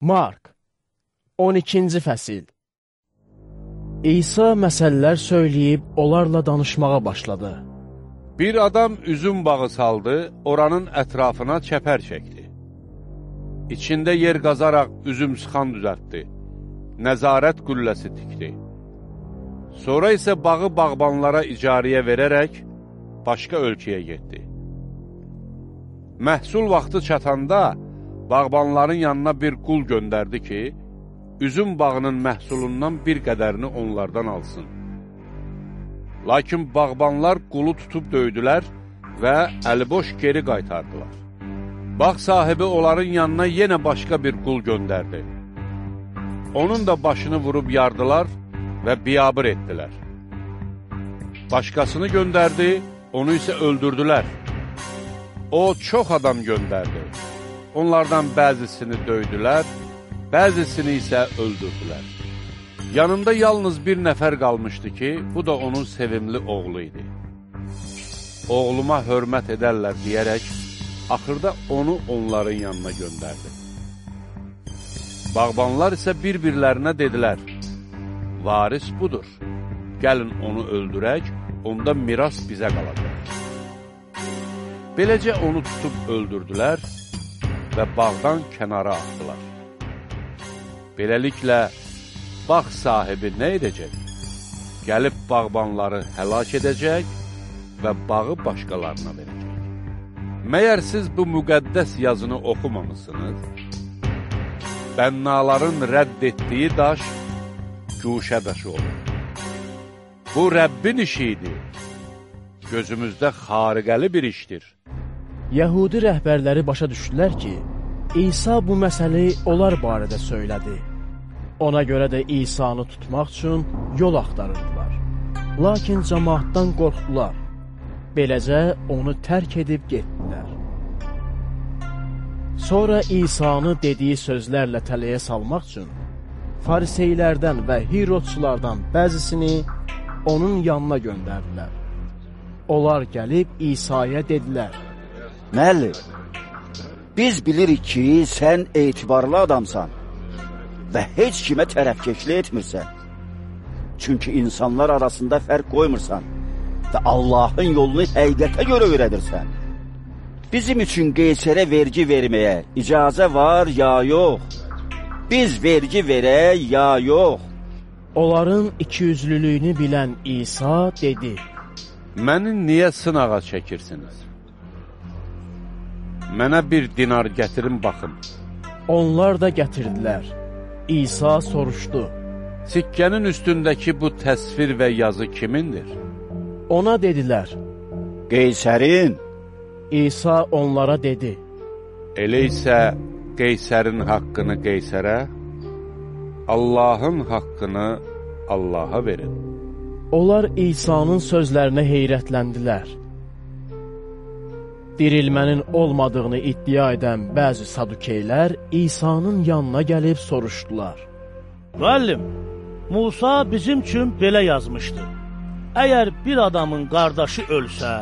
Mark 12-ci fəsil İsa məsələlər söyləyib, onlarla danışmağa başladı. Bir adam üzüm bağı saldı, oranın ətrafına çəpər çəkdi. İçində yer qazaraq üzüm sıxan düzəltdi. Nəzarət qülləsi tikdi. Sonra isə bağı bağbanlara icariyə verərək başqa ölkəyə getdi. Məhsul vaxtı çatanda, bağbanların yanına bir qul göndərdi ki, üzüm bağının məhsulundan bir qədərini onlardan alsın. Lakin bağbanlar qulu tutub döydülər və əliboş geri qaytardılar. Bağ sahibi onların yanına yenə başqa bir qul göndərdi. Onun da başını vurub yardılar və biyabır etdilər. Başqasını göndərdi, onu isə öldürdülər. O, çox adam göndərdi. Onlardan bəzisini döydülər, bəzisini isə öldürdülər. Yanında yalnız bir nəfər qalmışdı ki, bu da onun sevimli oğlu idi. Oğluma hörmət edərlər deyərək, axırda onu onların yanına göndərdi. Bağbanlar isə bir-birlərinə dedilər, varis budur, gəlin onu öldürək, onda miras bizə qalacaq. Beləcə onu tutub öldürdülər və bağdan kənara atdılar. Beləliklə, bağ sahibi nə edəcək? Gəlib bağbanları həlak edəcək və bağı başqalarına verəcək. Məyər siz bu müqəddəs yazını oxumamısınız? Bənnaların rədd etdiyi daş, güşə daşı olur. Bu Rəbbin işidir, gözümüzdə xariqəli bir işdir. Yəhudi rəhbərləri başa düşdülər ki, İsa bu məsələyi onlar barədə söylədi. Ona görə də İsanı tutmaq üçün yol axtarırdılar. Lakin cəmaatdan qorxdular. Beləcə onu tərk edib getdilər. Sonra İsanı dediyi sözlərlə tələyə salmaq üçün fariseylərdən və hirodçulardan bəzisini onun yanına göndərdilər. Onlar gəlib İsa'ya dedilər, Müəllim, biz bilirik ki, sən etibarlı adamsan və heç kimə tərəfkeşlik etmirsən. Çünki insanlar arasında fərq qoymursan və Allahın yolunu həqiqətə görə öyrədirsən. Bizim üçün Qeysərə vergi verməyə icazə var ya yox? Biz vergi verək ya yox? Onların ikiyüzlülüyünü bilən İsa dedi, Məni niyə sınağa çəkirsiniz? Mənə bir dinar gətirin baxın. onlar da gətirdilər. İsa soruşdu, Sikkənin üstündəki bu təsvir və yazı kimindir? ona dedilər. Qeysərin İsa onlara dedi, Elə isə Qeysərin haqqını Qeysərə, Allahın haqqını Allaha verin. Onlar İsa'nın sözlərinə heyrətləndilər. Dirilmənin olmadığını iddia edən bəzi sadukeylər İsa'nın yanına gəlib soruşdular. Müəllim, Musa bizim üçün belə yazmışdı. Əgər bir adamın qardaşı ölsə,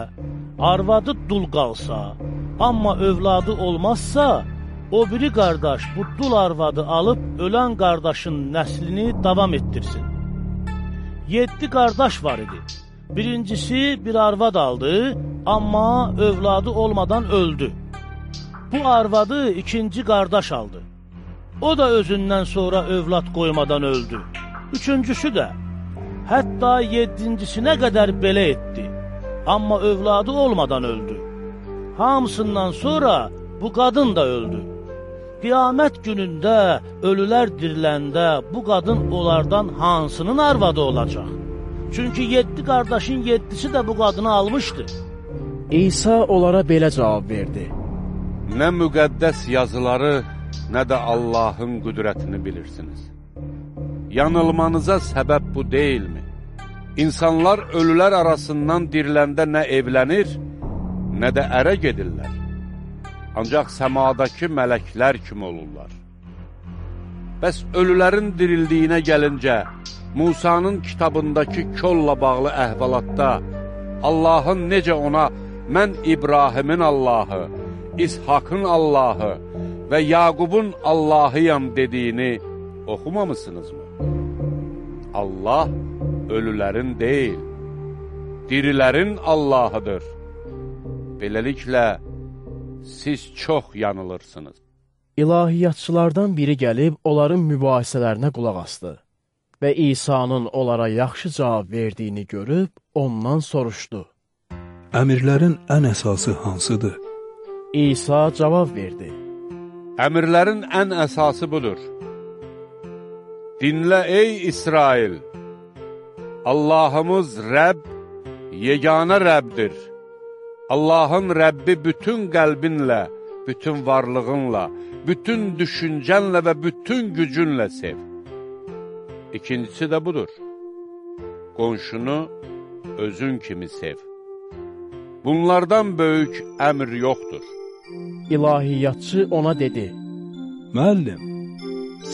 arvadı dul qalsa, amma övladı olmazsa, o biri qardaş bu dul arvadı alıb ölən qardaşın nəslini davam etdirsin. Yeddi qardaş var idi. Birincisi bir arvad aldı, amma övladı olmadan öldü. Bu arvadı ikinci qardaş aldı. O da özündən sonra övlad qoymadan öldü. Üçüncüsü də, hətta yeddincisinə qədər belə etdi. Amma övladı olmadan öldü. Hamısından sonra bu qadın da öldü. Qiyamət günündə ölülər diriləndə bu qadın onlardan hansının arvadı olacaq? Çünki yeddi qardaşın yeddisi də bu qadını almışdı. İsa onlara belə cavab verdi. Nə müqəddəs yazıları, nə də Allahın qüdrətini bilirsiniz. Yanılmanıza səbəb bu deyilmi? İnsanlar ölülər arasından diriləndə nə evlənir, nə də ərə gedirlər. Ancaq səmadakı mələklər kimi olurlar. Bəs ölülərin dirildiyinə gəlincə, Musanın kitabındakı kolla bağlı əhvalatda Allahın necə ona mən İbrahimin Allahı, İshakın Allahı və Yaqubun Allahıyam dediyini oxumamısınızmı? Allah ölülərin deyil, dirilərin Allahıdır. Beləliklə, siz çox yanılırsınız. İlahiyyatçılardan biri gəlib onların mübahisələrinə qulaq asdı və İsa'nın onlara yaxşı cavab verdiyini görüb ondan soruşdu. Əmirlərin ən əsası hansıdır? İsa cavab verdi. Əmirlərin ən əsası budur. Dinlə ey İsrail! Allahımız Rəbb, yeganə Rəbbdir. Allahın Rəbbi bütün qəlbinlə, bütün varlığınla, bütün düşüncənlə və bütün gücünlə sev. İkincisi də budur. Qonşunu özün kimi sev. Bunlardan böyük əmr yoxdur. İlahiyyatçı ona dedi. Müəllim,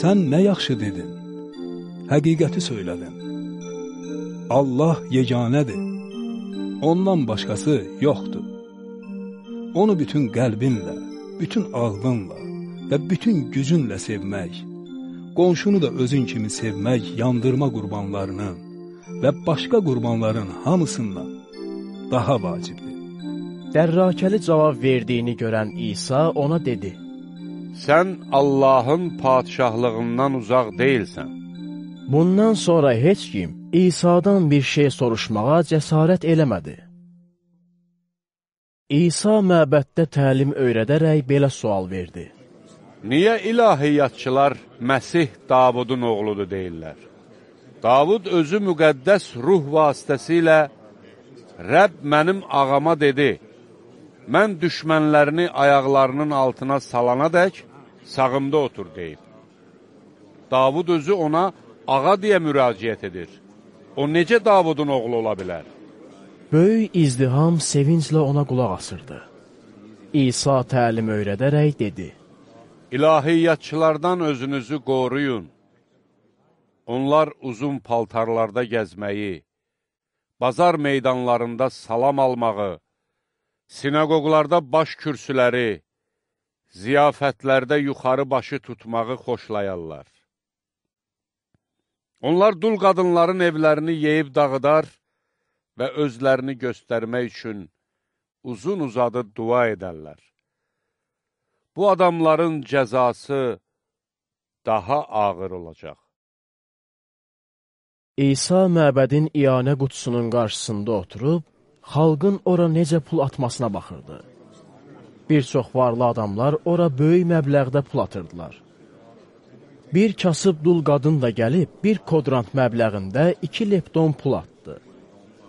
sən nə yaxşı dedin? Həqiqəti söylədin. Allah yeganədir. Ondan başqası yoxdur. Onu bütün qəlbinlə, bütün ağlınla və bütün gücünlə sevmək, qonşunu da özün kimi sevmək yandırma qurbanlarının və başqa qurbanların hamısından daha vacibdir. Dərrakəli cavab verdiyini görən İsa ona dedi. Sən Allahın padişahlığından uzaq deyilsən. Bundan sonra heç kim İsa'dan bir şey soruşmağa cəsarət eləmədi. İsa məbəddə təlim öyrədərək belə sual verdi. Niyə ilahiyyatçılar Məsih Davudun oğludur deyirlər? Davud özü müqəddəs ruh vasitəsilə Rəbb mənim ağama dedi, mən düşmənlərini ayaqlarının altına salana dək sağımda otur deyib. Davud özü ona ağa deyə müraciət edir. O necə Davudun oğlu ola bilər? Böyük izdiham sevinclə ona qulaq asırdı. İsa təlim öyrədərək dedi. İlahiyyatçılardan özünüzü qoruyun. Onlar uzun paltarlarda gəzməyi, bazar meydanlarında salam almağı, sinagoglarda baş kürsüləri, ziyafətlərdə yuxarı başı tutmağı xoşlayarlar. Onlar dul qadınların evlərini yeyib dağıdar və özlərini göstərmək üçün uzun uzadı dua edərlər. Bu adamların cəzası daha ağır olacaq. İsa məbədin iyanə qutusunun qarşısında oturub, xalqın ora necə pul atmasına baxırdı. Bir çox varlı adamlar ora böyük məbləğdə pul atırdılar. Bir kasıb dul qadın da gəlib, bir kodrant məbləğində iki lepton pul atdı.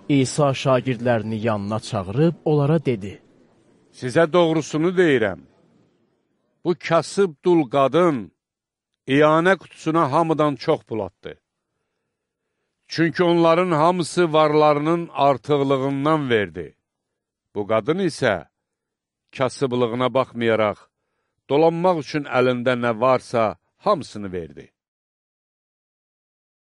İsa şagirdlərini yanına çağırıb, onlara dedi. Sizə doğrusunu deyirəm. Bu kasıb dul qadın iyanə qutusuna hamıdan çox pul atdı. Çünki onların hamısı varlarının artıqlığından verdi. Bu qadın isə kasıblığına baxmayaraq, dolanmaq üçün əlində nə varsa hamısını verdi.